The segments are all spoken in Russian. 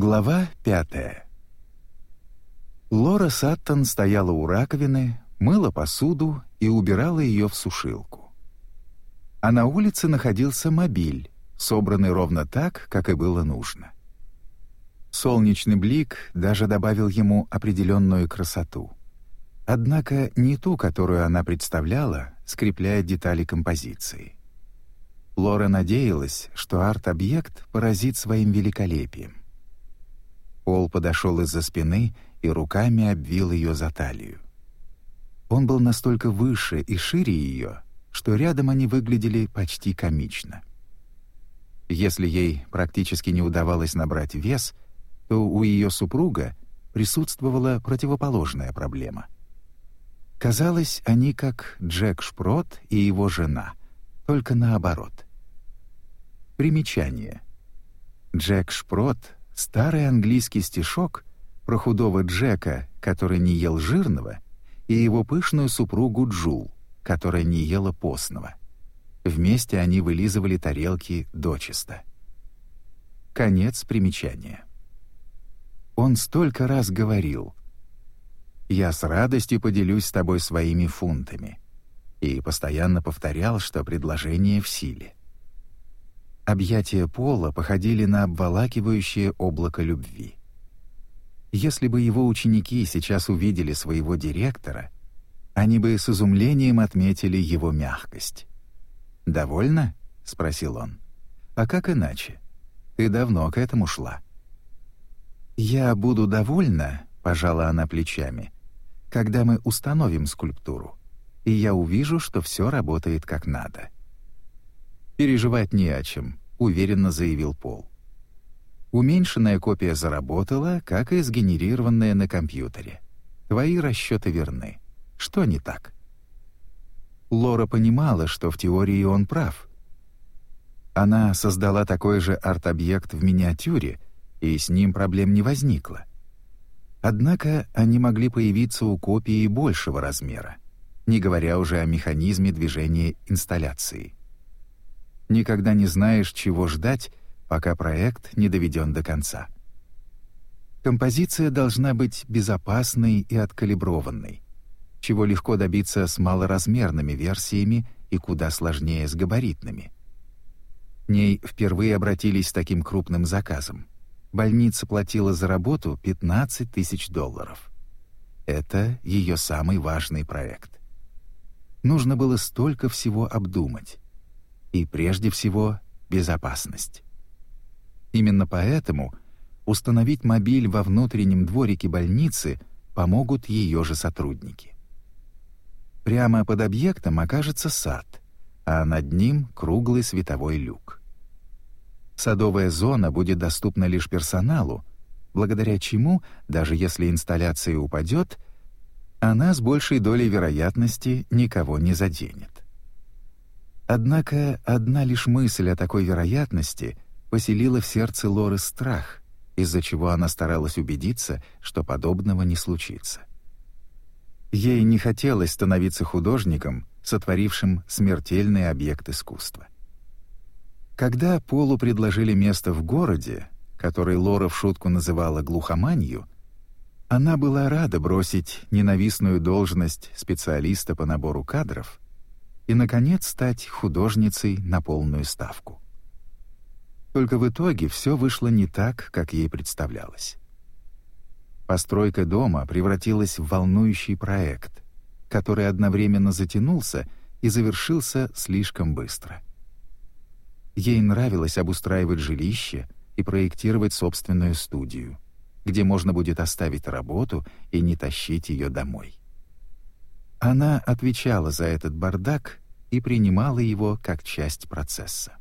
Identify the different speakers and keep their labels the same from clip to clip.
Speaker 1: Глава пятая. Лора Саттон стояла у раковины, мыла посуду и убирала ее в сушилку. А на улице находился мобиль, собранный ровно так, как и было нужно. Солнечный блик даже добавил ему определенную красоту. Однако не ту, которую она представляла, скрепляя детали композиции. Лора надеялась, что арт-объект поразит своим великолепием. Пол подошел из-за спины и руками обвил ее за талию. Он был настолько выше и шире ее, что рядом они выглядели почти комично. Если ей практически не удавалось набрать вес, то у ее супруга присутствовала противоположная проблема. Казалось, они как Джек Шпрот и его жена, только наоборот. Примечание. Джек Шпрот — старый английский стишок про худого Джека, который не ел жирного, и его пышную супругу Джул, которая не ела постного. Вместе они вылизывали тарелки дочисто. Конец примечания. Он столько раз говорил «Я с радостью поделюсь с тобой своими фунтами» и постоянно повторял, что предложение в силе. Объятия Пола походили на обволакивающее облако любви. Если бы его ученики сейчас увидели своего директора, они бы с изумлением отметили его мягкость. «Довольно?» — спросил он. «А как иначе? Ты давно к этому шла». «Я буду довольна», — пожала она плечами, «когда мы установим скульптуру, и я увижу, что все работает как надо». «Переживать не о чем», — уверенно заявил Пол. Уменьшенная копия заработала, как и сгенерированная на компьютере. Твои расчеты верны. Что не так? Лора понимала, что в теории он прав. Она создала такой же арт-объект в миниатюре, и с ним проблем не возникло. Однако они могли появиться у копии большего размера, не говоря уже о механизме движения инсталляции. Никогда не знаешь, чего ждать, пока проект не доведен до конца. Композиция должна быть безопасной и откалиброванной, чего легко добиться с малоразмерными версиями и куда сложнее с габаритными. Ней впервые обратились с таким крупным заказом. Больница платила за работу 15 тысяч долларов. Это ее самый важный проект. Нужно было столько всего обдумать. И прежде всего безопасность. Именно поэтому установить мобиль во внутреннем дворике больницы помогут ее же сотрудники. Прямо под объектом окажется сад, а над ним круглый световой люк. Садовая зона будет доступна лишь персоналу, благодаря чему, даже если инсталляция упадет, она с большей долей вероятности никого не заденет. Однако одна лишь мысль о такой вероятности поселила в сердце Лоры страх, из-за чего она старалась убедиться, что подобного не случится. Ей не хотелось становиться художником, сотворившим смертельный объект искусства. Когда Полу предложили место в городе, который Лора в шутку называла глухоманью, она была рада бросить ненавистную должность специалиста по набору кадров и, наконец, стать художницей на полную ставку. Только в итоге все вышло не так, как ей представлялось. Постройка дома превратилась в волнующий проект, который одновременно затянулся и завершился слишком быстро. Ей нравилось обустраивать жилище и проектировать собственную студию, где можно будет оставить работу и не тащить ее домой. Она отвечала за этот бардак и принимала его как часть процесса.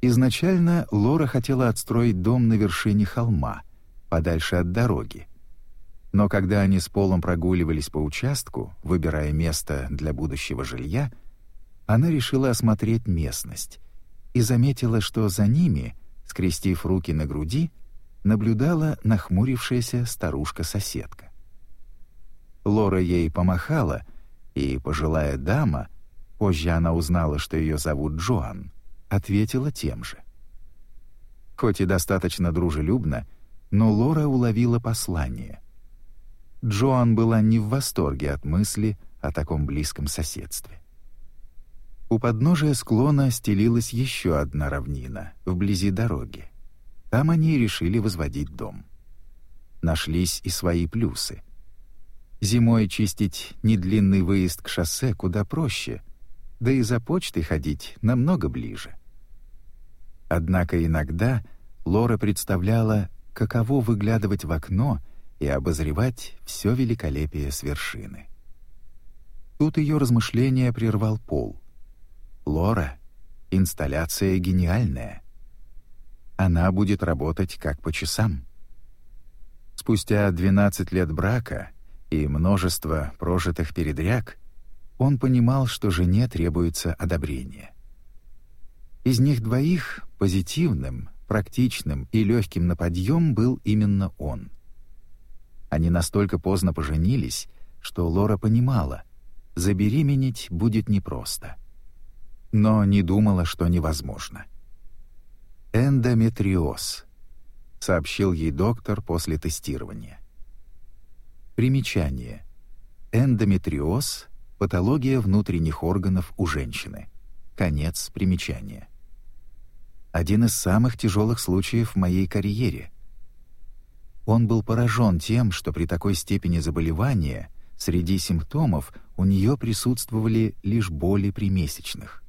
Speaker 1: Изначально Лора хотела отстроить дом на вершине холма — подальше от дороги. Но когда они с Полом прогуливались по участку, выбирая место для будущего жилья, она решила осмотреть местность и заметила, что за ними, скрестив руки на груди, наблюдала нахмурившаяся старушка-соседка. Лора ей помахала, и пожилая дама, позже она узнала, что ее зовут Джоан, ответила тем же. Хоть и достаточно дружелюбно, но Лора уловила послание. Джоан была не в восторге от мысли о таком близком соседстве. У подножия склона стелилась еще одна равнина, вблизи дороги. Там они решили возводить дом. Нашлись и свои плюсы. Зимой чистить недлинный выезд к шоссе куда проще, да и за почтой ходить намного ближе. Однако иногда Лора представляла, каково выглядывать в окно и обозревать все великолепие с вершины. Тут ее размышления прервал Пол. «Лора, инсталляция гениальная. Она будет работать как по часам». Спустя 12 лет брака и множество прожитых передряг он понимал, что жене требуется одобрение. Из них двоих позитивным, практичным и легким на подъем был именно он. Они настолько поздно поженились, что Лора понимала, забеременеть будет непросто. Но не думала, что невозможно. «Эндометриоз», — сообщил ей доктор после тестирования. Примечание. Эндометриоз — патология внутренних органов у женщины. Конец примечания один из самых тяжелых случаев в моей карьере. Он был поражен тем, что при такой степени заболевания среди симптомов у нее присутствовали лишь боли при месячных.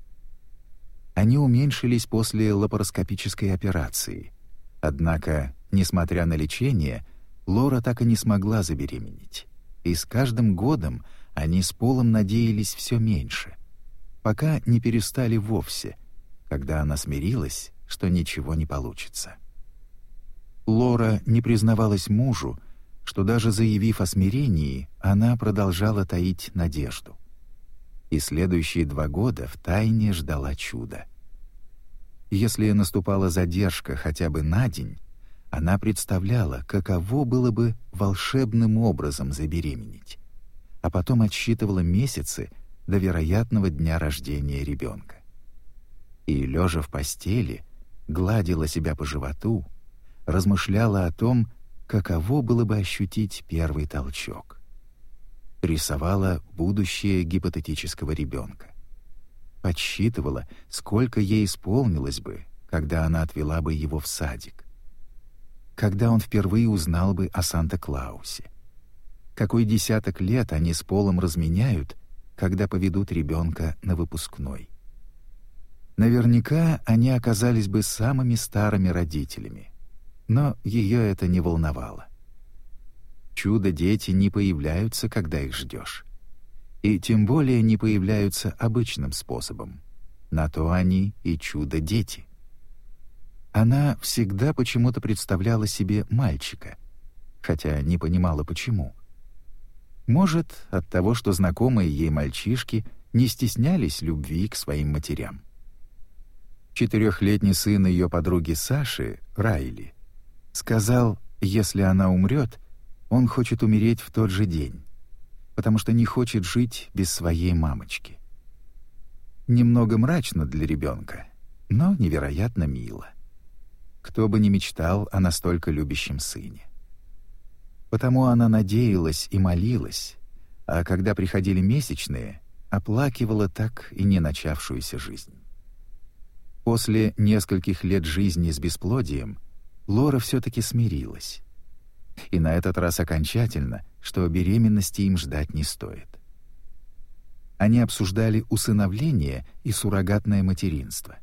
Speaker 1: Они уменьшились после лапароскопической операции. Однако, несмотря на лечение, Лора так и не смогла забеременеть. И с каждым годом они с Полом надеялись все меньше, пока не перестали вовсе, когда она смирилась что ничего не получится. Лора не признавалась мужу, что даже заявив о смирении, она продолжала таить надежду. И следующие два года в тайне ждала чуда. Если наступала задержка хотя бы на день, она представляла, каково было бы волшебным образом забеременеть, а потом отсчитывала месяцы до вероятного дня рождения ребенка. И, лежа в постели, гладила себя по животу, размышляла о том, каково было бы ощутить первый толчок. Рисовала будущее гипотетического ребенка. Подсчитывала, сколько ей исполнилось бы, когда она отвела бы его в садик. Когда он впервые узнал бы о Санта-Клаусе. Какой десяток лет они с Полом разменяют, когда поведут ребенка на выпускной. Наверняка они оказались бы самыми старыми родителями. Но ее это не волновало. Чудо-дети не появляются, когда их ждешь. И тем более не появляются обычным способом. На то они и чудо-дети. Она всегда почему-то представляла себе мальчика, хотя не понимала почему. Может, от того, что знакомые ей мальчишки не стеснялись любви к своим матерям. Четырехлетний сын ее подруги Саши, Райли, сказал, если она умрет, он хочет умереть в тот же день, потому что не хочет жить без своей мамочки. Немного мрачно для ребенка, но невероятно мило. Кто бы ни мечтал о настолько любящем сыне. Потому она надеялась и молилась, а когда приходили месячные, оплакивала так и не начавшуюся жизнь. После нескольких лет жизни с бесплодием Лора все-таки смирилась. И на этот раз окончательно, что беременности им ждать не стоит. Они обсуждали усыновление и суррогатное материнство.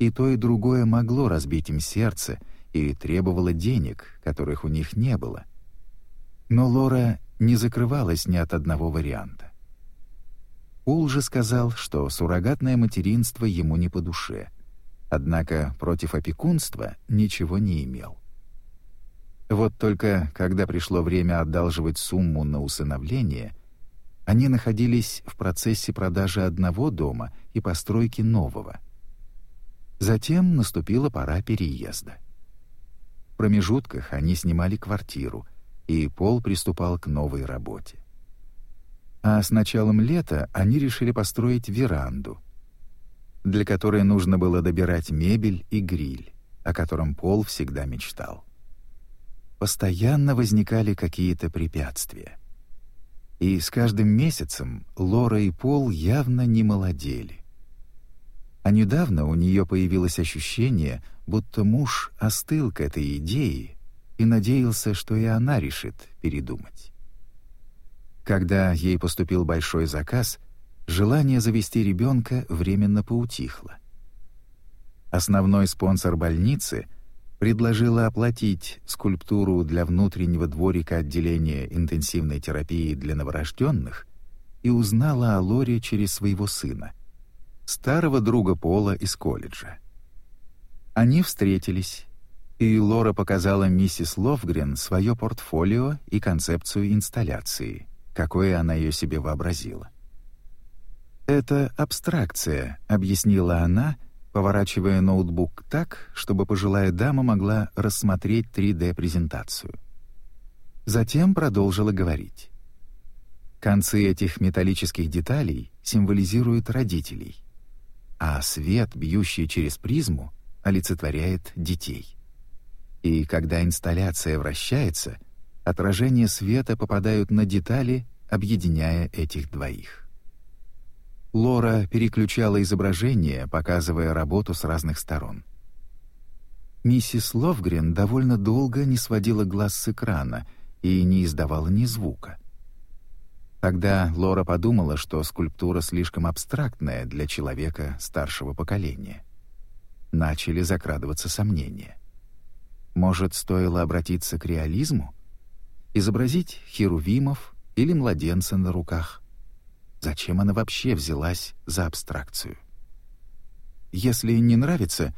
Speaker 1: И то, и другое могло разбить им сердце и требовало денег, которых у них не было. Но Лора не закрывалась ни от одного варианта. Пол же сказал, что суррогатное материнство ему не по душе, однако против опекунства ничего не имел. Вот только когда пришло время одалживать сумму на усыновление, они находились в процессе продажи одного дома и постройки нового. Затем наступила пора переезда. В промежутках они снимали квартиру, и Пол приступал к новой работе. А с началом лета они решили построить веранду, для которой нужно было добирать мебель и гриль, о котором Пол всегда мечтал. Постоянно возникали какие-то препятствия. И с каждым месяцем Лора и Пол явно не молодели. А недавно у нее появилось ощущение, будто муж остыл к этой идее и надеялся, что и она решит передумать. Когда ей поступил большой заказ, желание завести ребенка временно поутихло. Основной спонсор больницы предложила оплатить скульптуру для внутреннего дворика отделения интенсивной терапии для новорожденных и узнала о Лоре через своего сына, старого друга Пола из колледжа. Они встретились, и Лора показала миссис Ловгрен свое портфолио и концепцию инсталляции, какой она ее себе вообразила. «Это абстракция», — объяснила она, поворачивая ноутбук так, чтобы пожилая дама могла рассмотреть 3D-презентацию. Затем продолжила говорить. Концы этих металлических деталей символизируют родителей, а свет, бьющий через призму, олицетворяет детей. И когда инсталляция вращается, отражения света попадают на детали, объединяя этих двоих. Лора переключала изображение, показывая работу с разных сторон. Миссис Ловгрен довольно долго не сводила глаз с экрана и не издавала ни звука. Тогда Лора подумала, что скульптура слишком абстрактная для человека старшего поколения. Начали закрадываться сомнения. Может, стоило обратиться к реализму? Изобразить херувимов или младенца на руках? Зачем она вообще взялась за абстракцию? «Если не нравится,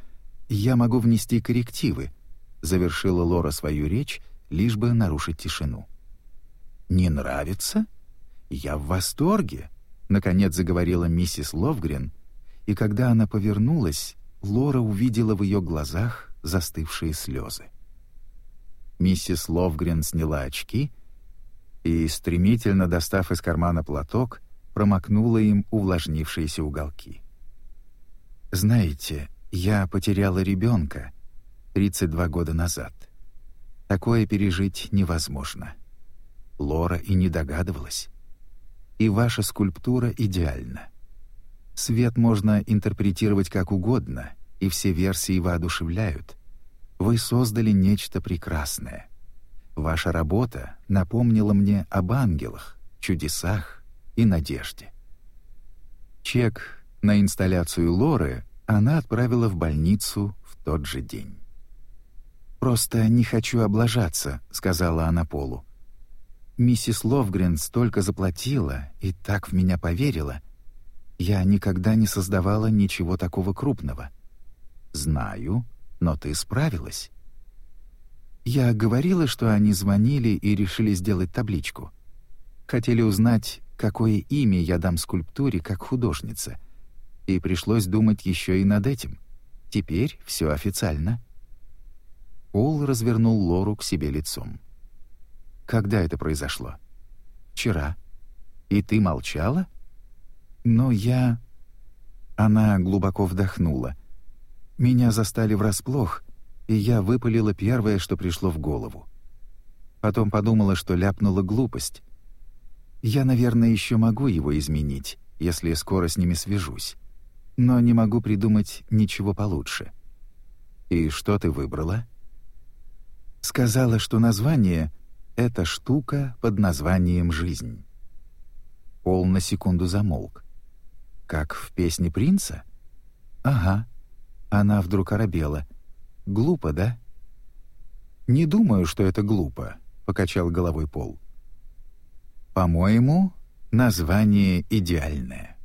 Speaker 1: я могу внести коррективы», — завершила Лора свою речь, лишь бы нарушить тишину. «Не нравится? Я в восторге», — наконец заговорила миссис Ловгрен, и когда она повернулась, Лора увидела в ее глазах застывшие слезы. Миссис Ловгрен сняла очки и, стремительно достав из кармана платок, промокнула им увлажнившиеся уголки. «Знаете, я потеряла ребенка 32 года назад. Такое пережить невозможно. Лора и не догадывалась. И ваша скульптура идеальна. Свет можно интерпретировать как угодно, и все версии воодушевляют. Вы создали нечто прекрасное. Ваша работа напомнила мне об ангелах, чудесах и надежде. Чек на инсталляцию Лоры она отправила в больницу в тот же день. «Просто не хочу облажаться», — сказала она Полу. «Миссис Ловгрен столько заплатила и так в меня поверила. Я никогда не создавала ничего такого крупного. «Знаю, но ты справилась». Я говорила, что они звонили и решили сделать табличку. Хотели узнать, какое имя я дам скульптуре как художница. И пришлось думать еще и над этим. Теперь все официально. Пол развернул Лору к себе лицом. «Когда это произошло?» «Вчера. И ты молчала?» «Но я...» Она глубоко вдохнула — меня застали врасплох, и я выпалила первое, что пришло в голову. Потом подумала, что ляпнула глупость. Я, наверное, еще могу его изменить, если скоро с ними свяжусь. Но не могу придумать ничего получше. И что ты выбрала? Сказала, что название — это штука под названием «Жизнь». Пол на секунду замолк. Как в песне принца? Ага. Она вдруг оробела. «Глупо, да?» «Не думаю, что это глупо», — покачал головой Пол. «По-моему, название идеальное».